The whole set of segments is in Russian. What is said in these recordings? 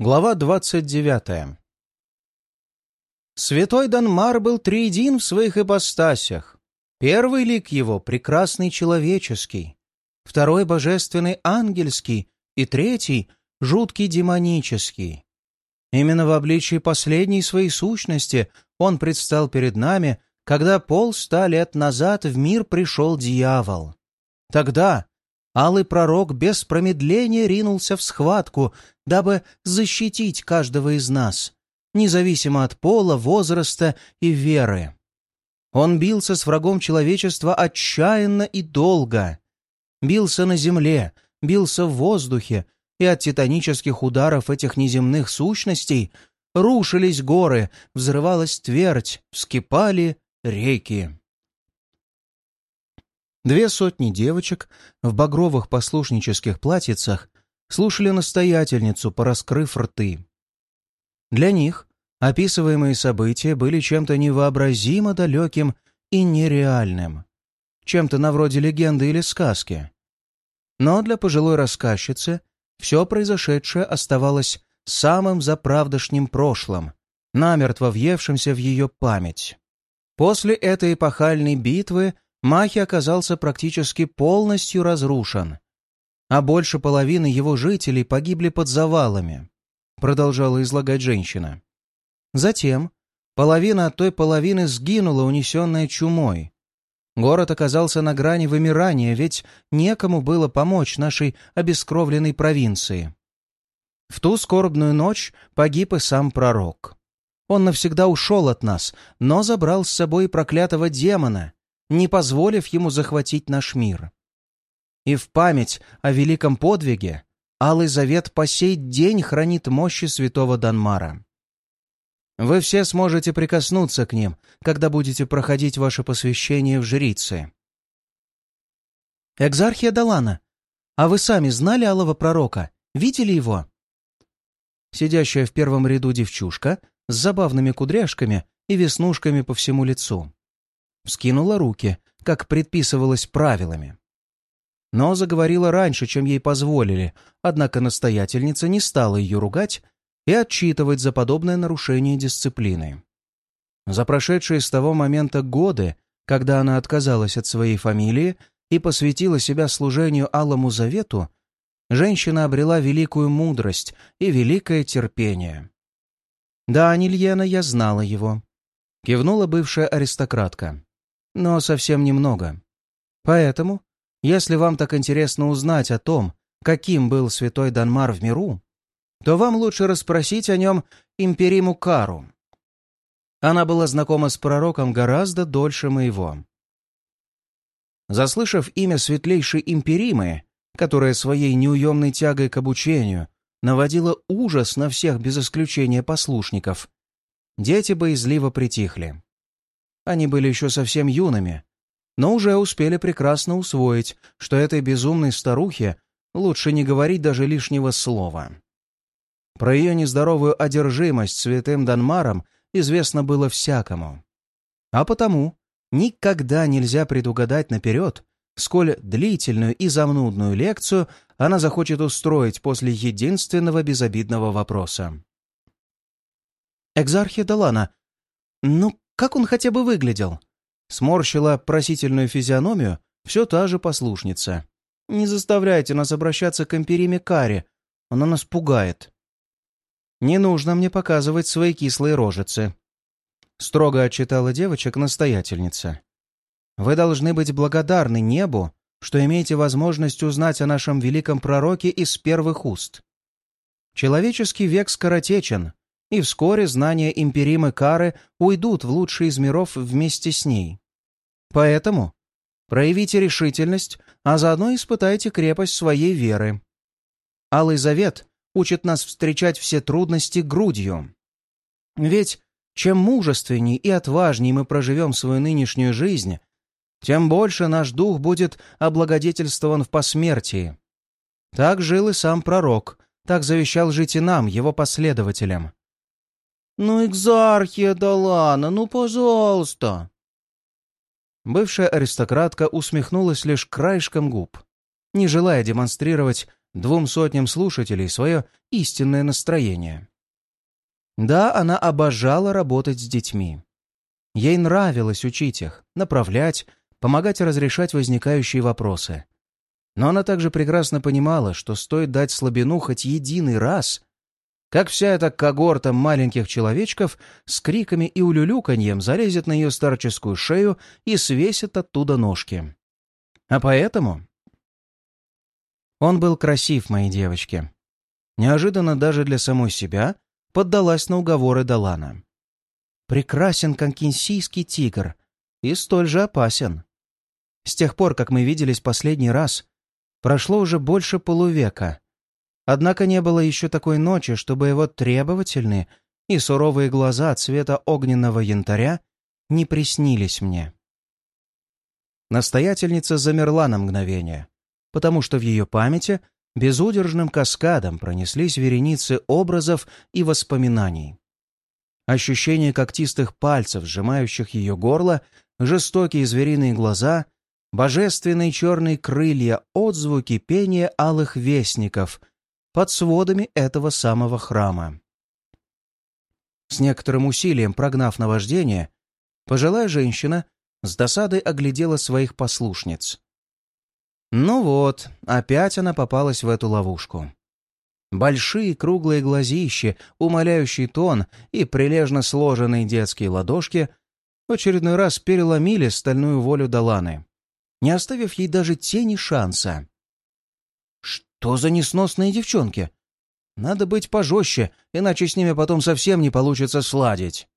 Глава 29 Святой Данмар был триедин в своих ипостасях. Первый лик его — прекрасный человеческий, второй — божественный ангельский и третий — жуткий демонический. Именно в обличии последней своей сущности он предстал перед нами, когда полста лет назад в мир пришел дьявол. Тогда алый пророк без промедления ринулся в схватку, дабы защитить каждого из нас, независимо от пола, возраста и веры. Он бился с врагом человечества отчаянно и долго. Бился на земле, бился в воздухе, и от титанических ударов этих неземных сущностей рушились горы, взрывалась твердь, вскипали реки. Две сотни девочек в багровых послушнических платьицах слушали настоятельницу, пораскрыв рты. Для них описываемые события были чем-то невообразимо далеким и нереальным, чем-то на вроде легенды или сказки. Но для пожилой рассказчицы все произошедшее оставалось самым заправдошним прошлым, намертво въевшимся в ее память. После этой эпохальной битвы Махи оказался практически полностью разрушен, а больше половины его жителей погибли под завалами, продолжала излагать женщина. Затем половина от той половины сгинула, унесенная чумой. Город оказался на грани вымирания, ведь некому было помочь нашей обескровленной провинции. В ту скорбную ночь погиб и сам пророк. Он навсегда ушел от нас, но забрал с собой проклятого демона — не позволив ему захватить наш мир. И в память о великом подвиге Алый Завет по сей день хранит мощи святого Данмара. Вы все сможете прикоснуться к ним, когда будете проходить ваше посвящение в жрицы. Экзархия Далана, а вы сами знали Алого Пророка? Видели его? Сидящая в первом ряду девчушка с забавными кудряшками и веснушками по всему лицу вскинула руки, как предписывалось правилами. Но заговорила раньше, чем ей позволили, однако настоятельница не стала ее ругать и отчитывать за подобное нарушение дисциплины. За прошедшие с того момента годы, когда она отказалась от своей фамилии и посвятила себя служению Алому Завету, женщина обрела великую мудрость и великое терпение. «Да, Нильена, я знала его», — кивнула бывшая аристократка но совсем немного. Поэтому, если вам так интересно узнать о том, каким был святой Данмар в миру, то вам лучше расспросить о нем Империму Кару. Она была знакома с пророком гораздо дольше моего. Заслышав имя светлейшей Империмы, которая своей неуемной тягой к обучению наводила ужас на всех без исключения послушников, дети боязливо притихли. Они были еще совсем юными, но уже успели прекрасно усвоить, что этой безумной старухе лучше не говорить даже лишнего слова. Про ее нездоровую одержимость святым Данмаром известно было всякому. А потому никогда нельзя предугадать наперед, сколь длительную и замнудную лекцию она захочет устроить после единственного безобидного вопроса. «Экзархия Далана, ну как он хотя бы выглядел?» Сморщила просительную физиономию все та же послушница. «Не заставляйте нас обращаться к Эмпериме Кари. Она нас пугает». «Не нужно мне показывать свои кислые рожицы», — строго отчитала девочек настоятельница. «Вы должны быть благодарны небу, что имеете возможность узнать о нашем великом пророке из первых уст. Человеческий век скоротечен, и вскоре знания Империмы Кары уйдут в лучший из миров вместе с ней. Поэтому проявите решительность, а заодно испытайте крепость своей веры. Алый Завет учит нас встречать все трудности грудью. Ведь чем мужественней и отважней мы проживем свою нынешнюю жизнь, тем больше наш дух будет облагодетельствован в посмертии. Так жил и сам пророк, так завещал жить и нам, его последователям. «Ну, экзархия Далана, ну, пожалуйста!» Бывшая аристократка усмехнулась лишь краешком губ, не желая демонстрировать двум сотням слушателей свое истинное настроение. Да, она обожала работать с детьми. Ей нравилось учить их, направлять, помогать разрешать возникающие вопросы. Но она также прекрасно понимала, что стоит дать слабину хоть единый раз, как вся эта когорта маленьких человечков с криками и улюлюканьем залезет на ее старческую шею и свесит оттуда ножки. А поэтому... Он был красив, мои девочки. Неожиданно даже для самой себя поддалась на уговоры Далана. Прекрасен, как тигр, и столь же опасен. С тех пор, как мы виделись последний раз, прошло уже больше полувека. Однако не было еще такой ночи, чтобы его требовательные и суровые глаза цвета огненного янтаря не приснились мне. Настоятельница замерла на мгновение, потому что в ее памяти безудержным каскадом пронеслись вереницы образов и воспоминаний. Ощущение когтистых пальцев, сжимающих ее горло, жестокие звериные глаза, божественные черные крылья, отзвуки пения алых вестников под сводами этого самого храма. С некоторым усилием прогнав наваждение, пожилая женщина с досадой оглядела своих послушниц. Ну вот, опять она попалась в эту ловушку. Большие круглые глазищи, умоляющий тон и прилежно сложенные детские ладошки в очередной раз переломили стальную волю Даланы, не оставив ей даже тени шанса. Что за несносные девчонки? Надо быть пожестче, иначе с ними потом совсем не получится сладить.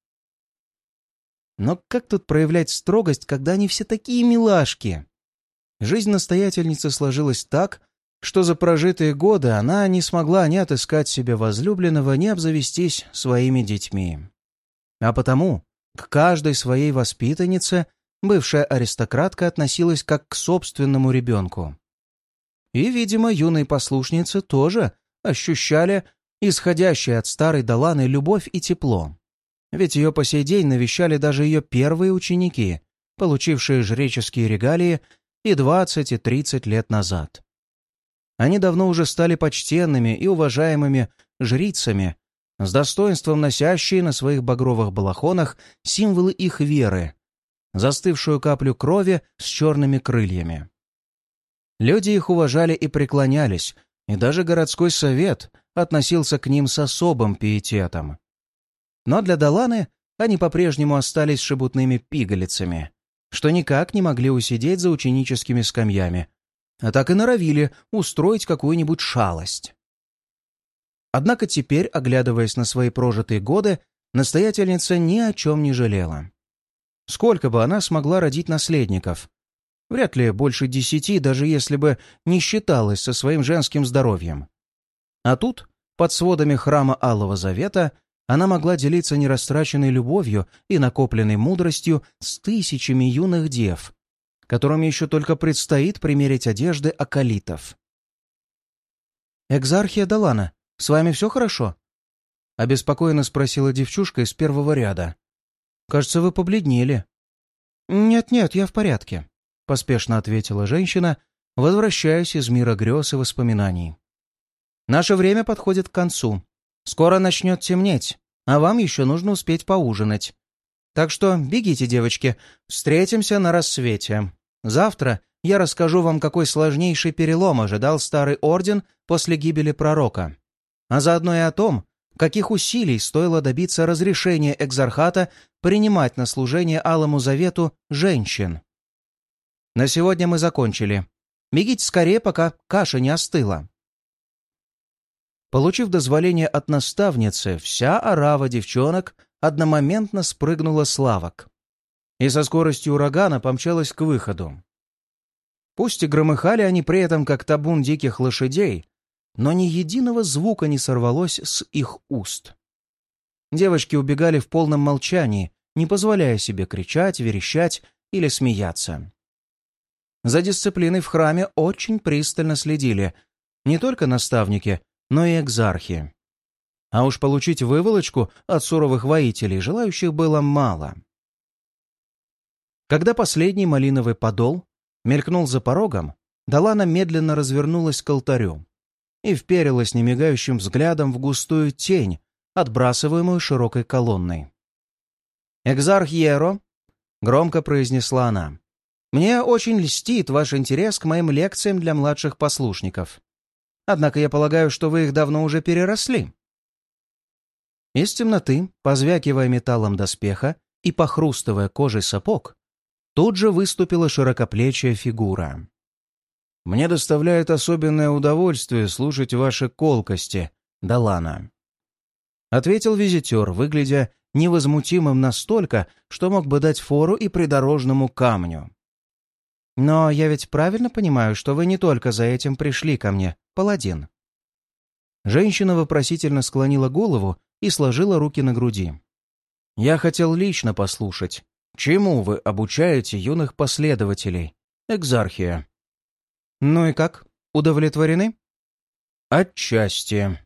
Но как тут проявлять строгость, когда они все такие милашки? Жизнь настоятельницы сложилась так, что за прожитые годы она не смогла ни отыскать себе возлюбленного, ни обзавестись своими детьми. А потому к каждой своей воспитаннице бывшая аристократка относилась как к собственному ребенку. И, видимо, юные послушницы тоже ощущали исходящее от старой Даланы любовь и тепло. Ведь ее по сей день навещали даже ее первые ученики, получившие жреческие регалии и 20 и 30 лет назад. Они давно уже стали почтенными и уважаемыми жрицами, с достоинством носящие на своих багровых балахонах символы их веры, застывшую каплю крови с черными крыльями. Люди их уважали и преклонялись, и даже городской совет относился к ним с особым пиететом. Но для Даланы они по-прежнему остались шебутными пигалицами, что никак не могли усидеть за ученическими скамьями, а так и норовили устроить какую-нибудь шалость. Однако теперь, оглядываясь на свои прожитые годы, настоятельница ни о чем не жалела. Сколько бы она смогла родить наследников? Вряд ли больше десяти, даже если бы не считалась со своим женским здоровьем. А тут, под сводами храма Алого Завета, она могла делиться нерастраченной любовью и накопленной мудростью с тысячами юных дев, которым еще только предстоит примерить одежды акалитов. «Экзархия Далана, с вами все хорошо?» — обеспокоенно спросила девчушка из первого ряда. «Кажется, вы побледнели». «Нет-нет, я в порядке», — поспешно ответила женщина, возвращаясь из мира грез и воспоминаний. «Наше время подходит к концу. Скоро начнет темнеть, а вам еще нужно успеть поужинать. Так что бегите, девочки, встретимся на рассвете. Завтра я расскажу вам, какой сложнейший перелом ожидал Старый Орден после гибели пророка, а заодно и о том, каких усилий стоило добиться разрешения экзархата принимать на служение Алому Завету женщин. На сегодня мы закончили. Бегите скорее, пока каша не остыла. Получив дозволение от наставницы, вся орава девчонок одномоментно спрыгнула с лавок и со скоростью урагана помчалась к выходу. Пусть и громыхали они при этом, как табун диких лошадей, но ни единого звука не сорвалось с их уст. Девочки убегали в полном молчании, не позволяя себе кричать, верещать или смеяться. За дисциплиной в храме очень пристально следили не только наставники, но и экзархи. А уж получить выволочку от суровых воителей желающих было мало. Когда последний малиновый подол мелькнул за порогом, Далана медленно развернулась к алтарю и вперилась немигающим взглядом в густую тень, отбрасываемую широкой колонной. «Экзарх Еро», — громко произнесла она, — «мне очень льстит ваш интерес к моим лекциям для младших послушников. Однако я полагаю, что вы их давно уже переросли». Из темноты, позвякивая металлом доспеха и похрустывая кожей сапог, тут же выступила широкоплечья фигура. «Мне доставляет особенное удовольствие слушать ваши колкости, Далана», — ответил визитер, выглядя невозмутимым настолько, что мог бы дать фору и придорожному камню. «Но я ведь правильно понимаю, что вы не только за этим пришли ко мне, паладин?» Женщина вопросительно склонила голову и сложила руки на груди. «Я хотел лично послушать, чему вы обучаете юных последователей, Экзархия?» «Ну и как, удовлетворены?» «Отчасти».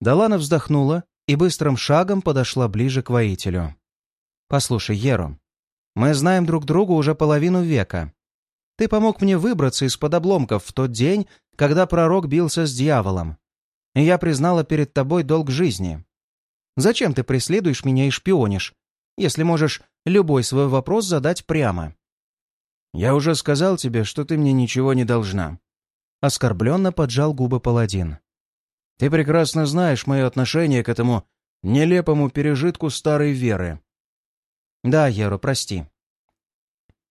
Далана вздохнула и быстрым шагом подошла ближе к воителю. «Послушай, Еро, мы знаем друг друга уже половину века. Ты помог мне выбраться из-под обломков в тот день, когда пророк бился с дьяволом. И я признала перед тобой долг жизни. Зачем ты преследуешь меня и шпионишь, если можешь любой свой вопрос задать прямо?» «Я уже сказал тебе, что ты мне ничего не должна». Оскорбленно поджал губы паладин. «Ты прекрасно знаешь мое отношение к этому нелепому пережитку старой веры». «Да, Еро, прости».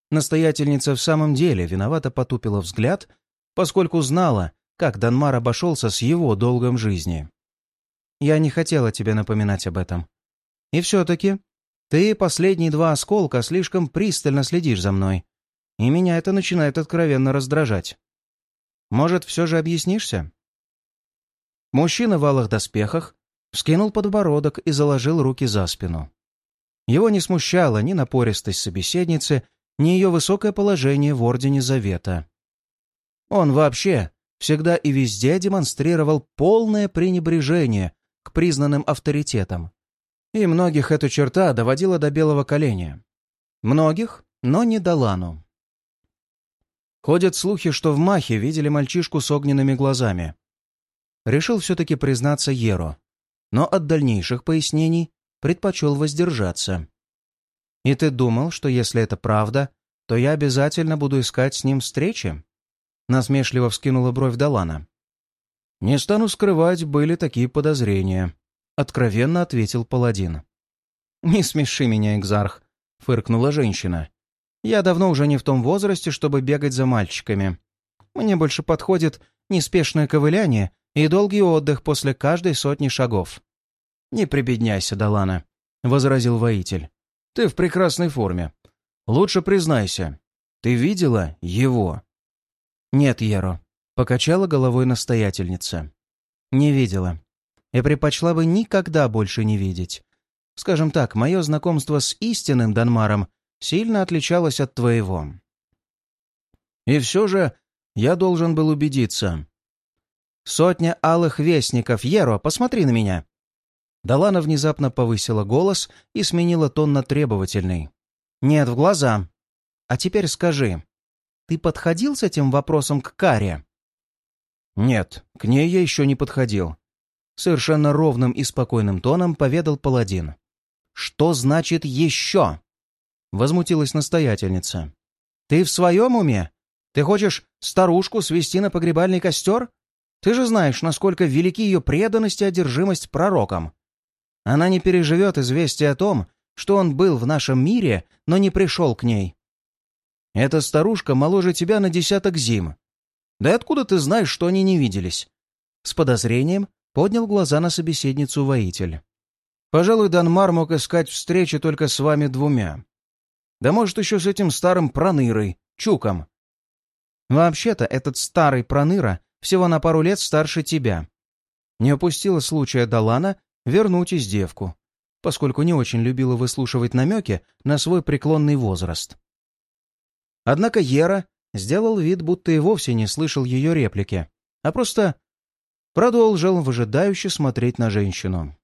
Настоятельница в самом деле виновато потупила взгляд, поскольку знала, как Данмар обошелся с его долгом жизни. «Я не хотела тебе напоминать об этом. И все-таки ты последние два осколка слишком пристально следишь за мной, и меня это начинает откровенно раздражать. Может, все же объяснишься?» Мужчина в алых доспехах вскинул подбородок и заложил руки за спину. Его не смущала ни напористость собеседницы, ни ее высокое положение в Ордене Завета. Он вообще всегда и везде демонстрировал полное пренебрежение к признанным авторитетам. И многих эта черта доводила до белого коленя. Многих, но не до Лану. Ходят слухи, что в Махе видели мальчишку с огненными глазами. Решил все-таки признаться Еро, но от дальнейших пояснений предпочел воздержаться. «И ты думал, что если это правда, то я обязательно буду искать с ним встречи?» Насмешливо вскинула бровь Далана. «Не стану скрывать, были такие подозрения», — откровенно ответил паладин. «Не смеши меня, Экзарх», — фыркнула женщина. Я давно уже не в том возрасте, чтобы бегать за мальчиками. Мне больше подходит неспешное ковыляние и долгий отдых после каждой сотни шагов. «Не прибедняйся, Далана», — возразил воитель. «Ты в прекрасной форме. Лучше признайся, ты видела его?» «Нет, Еро», — покачала головой настоятельница. «Не видела. И предпочла бы никогда больше не видеть. Скажем так, мое знакомство с истинным Данмаром сильно отличалась от твоего. И все же я должен был убедиться. Сотня алых вестников. Еро, посмотри на меня. Далана внезапно повысила голос и сменила тон на требовательный. «Нет, в глаза. А теперь скажи, ты подходил с этим вопросом к Каре?» «Нет, к ней я еще не подходил», — совершенно ровным и спокойным тоном поведал паладин. «Что значит «еще»?» Возмутилась настоятельница. «Ты в своем уме? Ты хочешь старушку свести на погребальный костер? Ты же знаешь, насколько велики ее преданность и одержимость пророкам. Она не переживет известие о том, что он был в нашем мире, но не пришел к ней. Эта старушка моложе тебя на десяток зим. Да и откуда ты знаешь, что они не виделись?» С подозрением поднял глаза на собеседницу воитель. «Пожалуй, Данмар мог искать встречи только с вами двумя. Да может, еще с этим старым пронырой, Чуком. Вообще-то, этот старый проныра всего на пару лет старше тебя. Не упустила случая Далана вернуть издевку, поскольку не очень любила выслушивать намеки на свой преклонный возраст. Однако Ера сделал вид, будто и вовсе не слышал ее реплики, а просто продолжил выжидающе смотреть на женщину.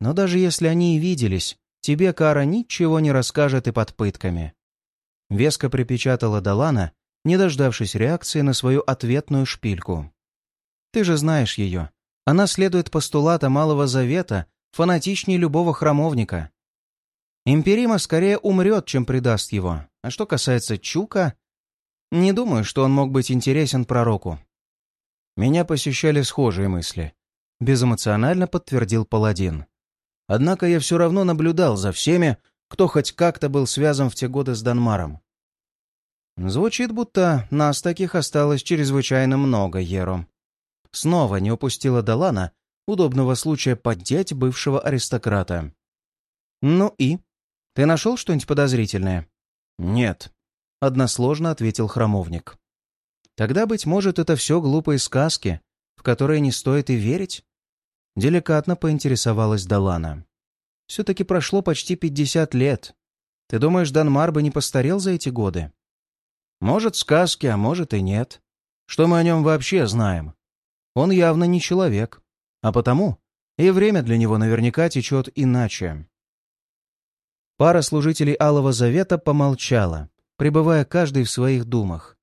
Но даже если они и виделись, тебе Кара ничего не расскажет и под пытками. Веско припечатала Далана, не дождавшись реакции на свою ответную шпильку. Ты же знаешь ее. Она следует постулата Малого Завета, фанатичнее любого храмовника. Империма скорее умрет, чем предаст его. А что касается Чука, не думаю, что он мог быть интересен пророку. Меня посещали схожие мысли. Безэмоционально подтвердил паладин. Однако я все равно наблюдал за всеми, кто хоть как-то был связан в те годы с Данмаром. Звучит, будто нас таких осталось чрезвычайно много, Еро. Снова не упустила Далана удобного случая поддеть бывшего аристократа. «Ну и? Ты нашел что-нибудь подозрительное?» «Нет», — односложно ответил храмовник. «Тогда, быть может, это все глупые сказки, в которые не стоит и верить?» Деликатно поинтересовалась Далана. «Все-таки прошло почти пятьдесят лет. Ты думаешь, Данмар бы не постарел за эти годы?» «Может, сказки, а может и нет. Что мы о нем вообще знаем? Он явно не человек, а потому и время для него наверняка течет иначе». Пара служителей Алого Завета помолчала, пребывая каждый в своих думах.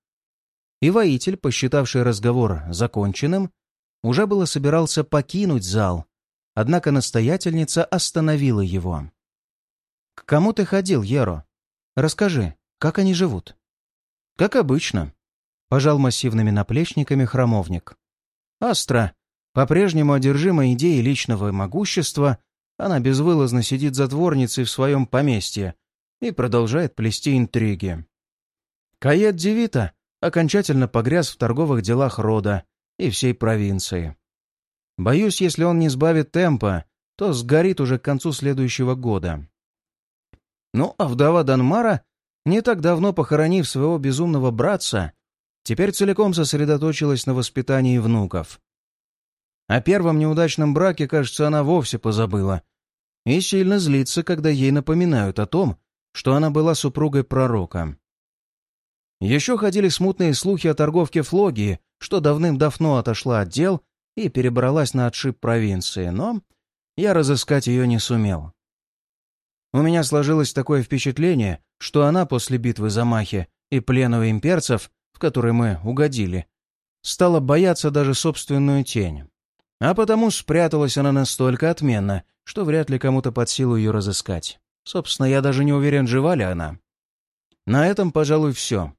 И воитель, посчитавший разговор законченным, уже было собирался покинуть зал, однако настоятельница остановила его. «К кому ты ходил, Еро? Расскажи, как они живут?» «Как обычно», — пожал массивными наплечниками храмовник. «Астра, по-прежнему одержима идеей личного могущества, она безвылазно сидит затворницей в своем поместье и продолжает плести интриги. Кает Девита окончательно погряз в торговых делах рода и всей провинции. Боюсь, если он не сбавит темпа, то сгорит уже к концу следующего года. Ну, а вдова Данмара, не так давно похоронив своего безумного братца, теперь целиком сосредоточилась на воспитании внуков. О первом неудачном браке, кажется, она вовсе позабыла. И сильно злится, когда ей напоминают о том, что она была супругой пророка. Еще ходили смутные слухи о торговке Флогии, что давным-давно отошла от дел и перебралась на отшиб провинции, но я разыскать ее не сумел. У меня сложилось такое впечатление, что она после битвы за Махи и плена имперцев, который мы угодили, стала бояться даже собственную тень. А потому спряталась она настолько отменно, что вряд ли кому-то под силу ее разыскать. Собственно, я даже не уверен, жива ли она. На этом, пожалуй, все.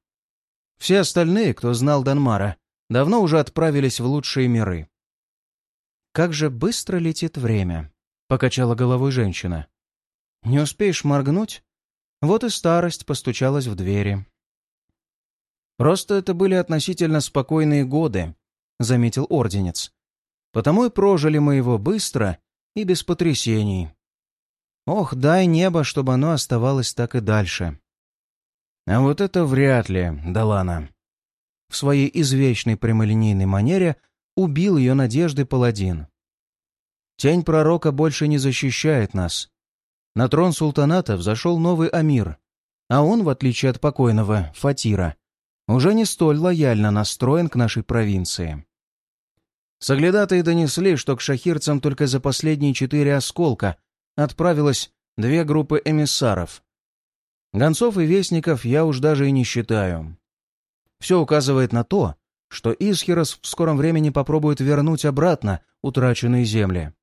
Все остальные, кто знал Данмара, давно уже отправились в лучшие миры. «Как же быстро летит время», — покачала головой женщина. «Не успеешь моргнуть?» Вот и старость постучалась в двери. «Просто это были относительно спокойные годы», — заметил Орденец. «Потому и прожили мы его быстро и без потрясений. Ох, дай небо, чтобы оно оставалось так и дальше». А вот это вряд ли, Далана. В своей извечной прямолинейной манере убил ее надежды паладин. Тень пророка больше не защищает нас. На трон султаната взошел новый амир, а он, в отличие от покойного Фатира, уже не столь лояльно настроен к нашей провинции. Соглядатые донесли, что к шахирцам только за последние четыре осколка отправилось две группы эмиссаров, Гонцов и вестников я уж даже и не считаю. Все указывает на то, что Исхирос в скором времени попробует вернуть обратно утраченные земли,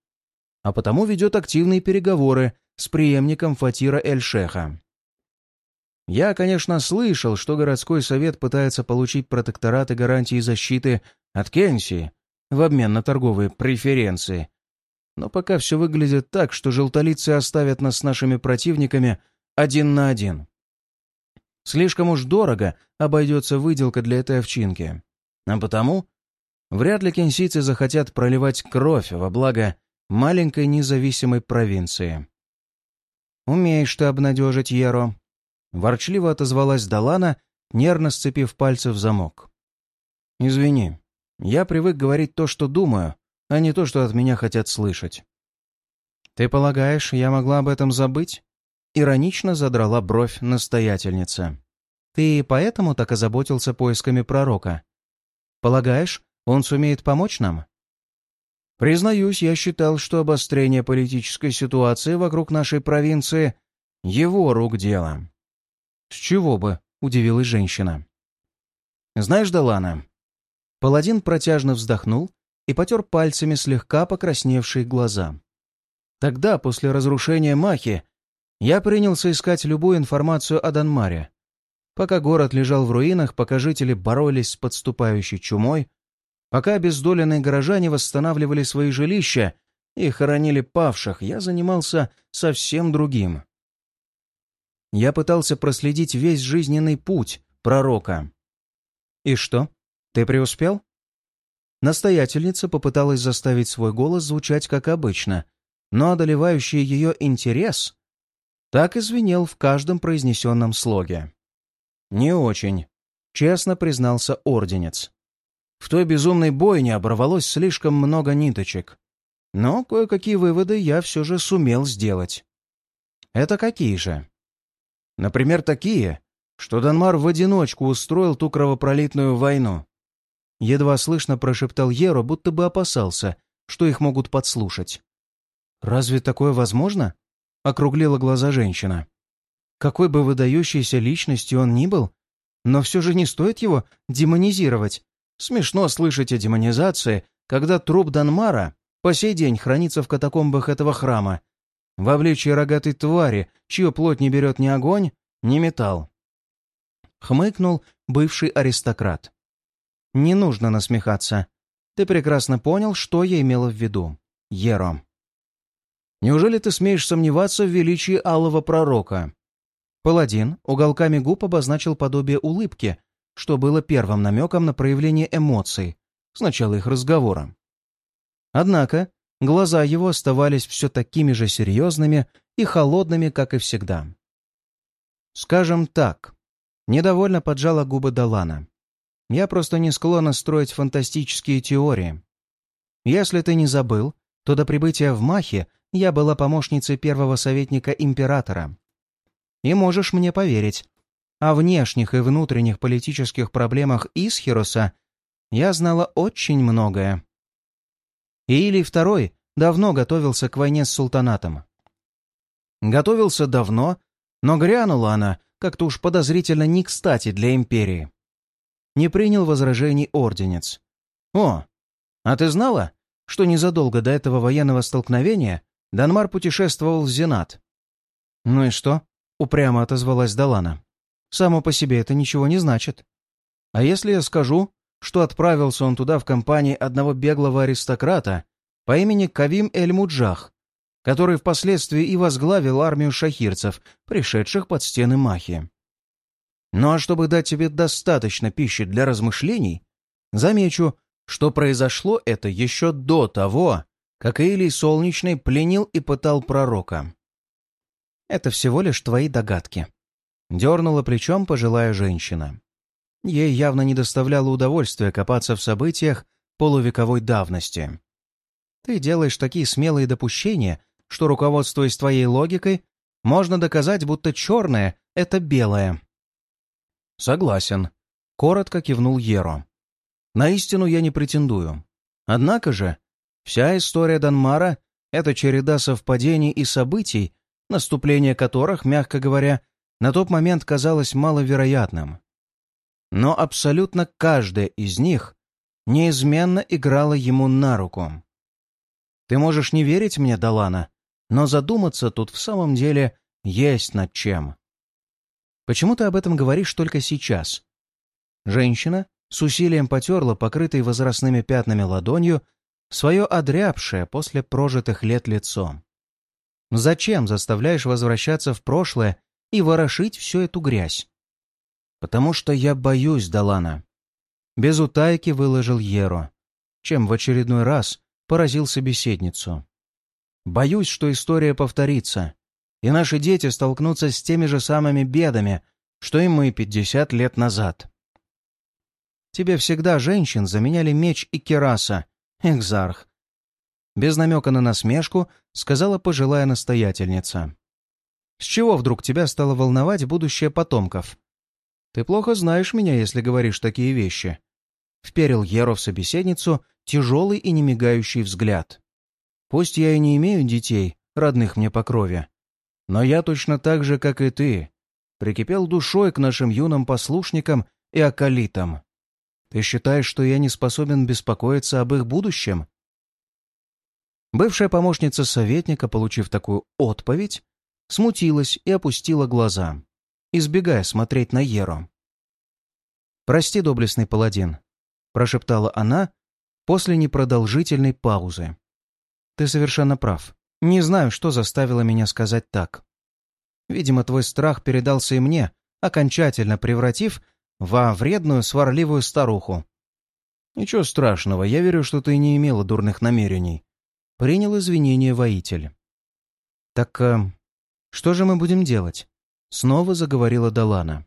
а потому ведет активные переговоры с преемником Фатира Эль-Шеха. Я, конечно, слышал, что городской совет пытается получить протекторат и гарантии защиты от Кенси в обмен на торговые преференции. Но пока все выглядит так, что желтолицы оставят нас с нашими противниками один на один. Слишком уж дорого обойдется выделка для этой овчинки. А потому вряд ли кенсийцы захотят проливать кровь во благо маленькой независимой провинции. «Умеешь ты обнадежить, Еро», — ворчливо отозвалась Далана, нервно сцепив пальцы в замок. «Извини, я привык говорить то, что думаю, а не то, что от меня хотят слышать». «Ты полагаешь, я могла об этом забыть?» Иронично задрала бровь настоятельница. «Ты поэтому так озаботился поисками пророка? Полагаешь, он сумеет помочь нам?» «Признаюсь, я считал, что обострение политической ситуации вокруг нашей провинции — его рук дело». «С чего бы?» — удивилась женщина. «Знаешь, Далана...» Паладин протяжно вздохнул и потер пальцами слегка покрасневшие глаза. Тогда, после разрушения Махи, я принялся искать любую информацию о Данмаре. Пока город лежал в руинах, пока жители боролись с подступающей чумой, пока обездоленные горожане восстанавливали свои жилища и хоронили павших, я занимался совсем другим. Я пытался проследить весь жизненный путь пророка. «И что, ты преуспел?» Настоятельница попыталась заставить свой голос звучать как обычно, но одолевающий ее интерес так извинел в каждом произнесенном слоге. «Не очень», — честно признался Орденец. «В той безумной бойне оборвалось слишком много ниточек. Но кое-какие выводы я все же сумел сделать». «Это какие же?» «Например, такие, что Данмар в одиночку устроил ту кровопролитную войну». Едва слышно прошептал Еро, будто бы опасался, что их могут подслушать. «Разве такое возможно?» — округлила глаза женщина. «Какой бы выдающейся личностью он ни был, но все же не стоит его демонизировать. Смешно слышать о демонизации, когда труп Данмара по сей день хранится в катакомбах этого храма, в обличье рогатой твари, чью плоть не берет ни огонь, ни металл. Хмыкнул бывший аристократ. «Не нужно насмехаться. Ты прекрасно понял, что я имела в виду, Еро». Неужели ты смеешь сомневаться в величии алого пророка?» Паладин уголками губ обозначил подобие улыбки, что было первым намеком на проявление эмоций с начала их разговора. Однако глаза его оставались все такими же серьезными и холодными, как и всегда. «Скажем так», — недовольно поджала губы Далана. «Я просто не склонна строить фантастические теории. Если ты не забыл, то до прибытия в Махе я была помощницей первого советника императора. И можешь мне поверить, о внешних и внутренних политических проблемах Исхироса я знала очень многое. Или второй давно готовился к войне с султанатом. Готовился давно, но грянула она как-то уж подозрительно не кстати для империи. Не принял возражений орденец. «О, а ты знала, что незадолго до этого военного столкновения Данмар путешествовал в Зенат. «Ну и что?» — упрямо отозвалась Далана. «Само по себе это ничего не значит. А если я скажу, что отправился он туда в компании одного беглого аристократа по имени Кавим Эль-Муджах, который впоследствии и возглавил армию шахирцев, пришедших под стены Махи. Ну а чтобы дать тебе достаточно пищи для размышлений, замечу, что произошло это еще до того, как Илий Солнечный пленил и пытал пророка. «Это всего лишь твои догадки», — дернула плечом пожилая женщина. Ей явно не доставляло удовольствия копаться в событиях полувековой давности. «Ты делаешь такие смелые допущения, что, руководствуясь твоей логикой, можно доказать, будто черное — это белое». «Согласен», — коротко кивнул Еро. «На истину я не претендую. Однако же Вся история Данмара — это череда совпадений и событий, наступление которых, мягко говоря, на тот момент казалось маловероятным. Но абсолютно каждая из них неизменно играла ему на руку. Ты можешь не верить мне, Далана, но задуматься тут в самом деле есть над чем. Почему ты об этом говоришь только сейчас? Женщина с усилием потерла покрытой возрастными пятнами ладонью свое одрябшее после прожитых лет лицо. Зачем заставляешь возвращаться в прошлое и ворошить всю эту грязь? Потому что я боюсь, Далана. Без утайки выложил Еро, чем в очередной раз поразил собеседницу. Боюсь, что история повторится, и наши дети столкнутся с теми же самыми бедами, что и мы пятьдесят лет назад. Тебе всегда женщин заменяли меч и кераса, Экзарх. Без намека на насмешку сказала пожилая настоятельница. «С чего вдруг тебя стало волновать будущее потомков? Ты плохо знаешь меня, если говоришь такие вещи». Вперил Еро в собеседницу тяжелый и немигающий взгляд. «Пусть я и не имею детей, родных мне по крови, но я точно так же, как и ты, прикипел душой к нашим юным послушникам и акалитам. Ты считаешь, что я не способен беспокоиться об их будущем?» Бывшая помощница советника, получив такую отповедь, смутилась и опустила глаза, избегая смотреть на Еру. «Прости, доблестный паладин», — прошептала она после непродолжительной паузы. «Ты совершенно прав. Не знаю, что заставило меня сказать так. Видимо, твой страх передался и мне, окончательно превратив во вредную, сварливую старуху. Ничего страшного, я верю, что ты не имела дурных намерений. Принял извинения воитель. Так э, что же мы будем делать? Снова заговорила Далана.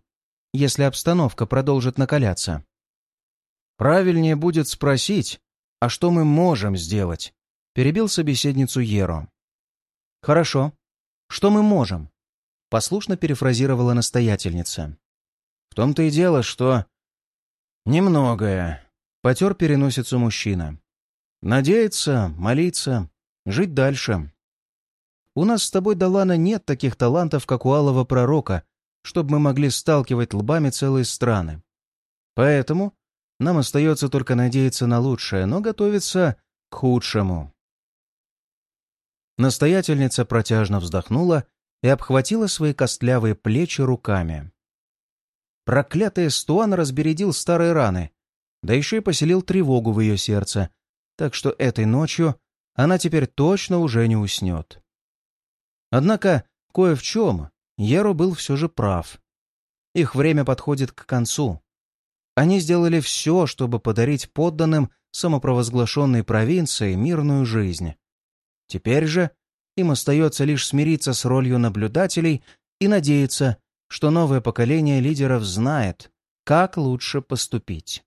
Если обстановка продолжит накаляться. Правильнее будет спросить, а что мы можем сделать? Перебил собеседницу Еро. Хорошо. Что мы можем? Послушно перефразировала настоятельница. В том-то и дело, что... Немногое. Потер переносицу мужчина. Надеяться, молиться, жить дальше. У нас с тобой, Далана, нет таких талантов, как у алого пророка, чтобы мы могли сталкивать лбами целые страны. Поэтому нам остается только надеяться на лучшее, но готовиться к худшему. Настоятельница протяжно вздохнула и обхватила свои костлявые плечи руками. Проклятый Эстуан разбередил старые раны, да еще и поселил тревогу в ее сердце, так что этой ночью она теперь точно уже не уснет. Однако кое в чем Еру был все же прав. Их время подходит к концу. Они сделали все, чтобы подарить подданным самопровозглашенной провинции мирную жизнь. Теперь же им остается лишь смириться с ролью наблюдателей и надеяться, что новое поколение лидеров знает, как лучше поступить.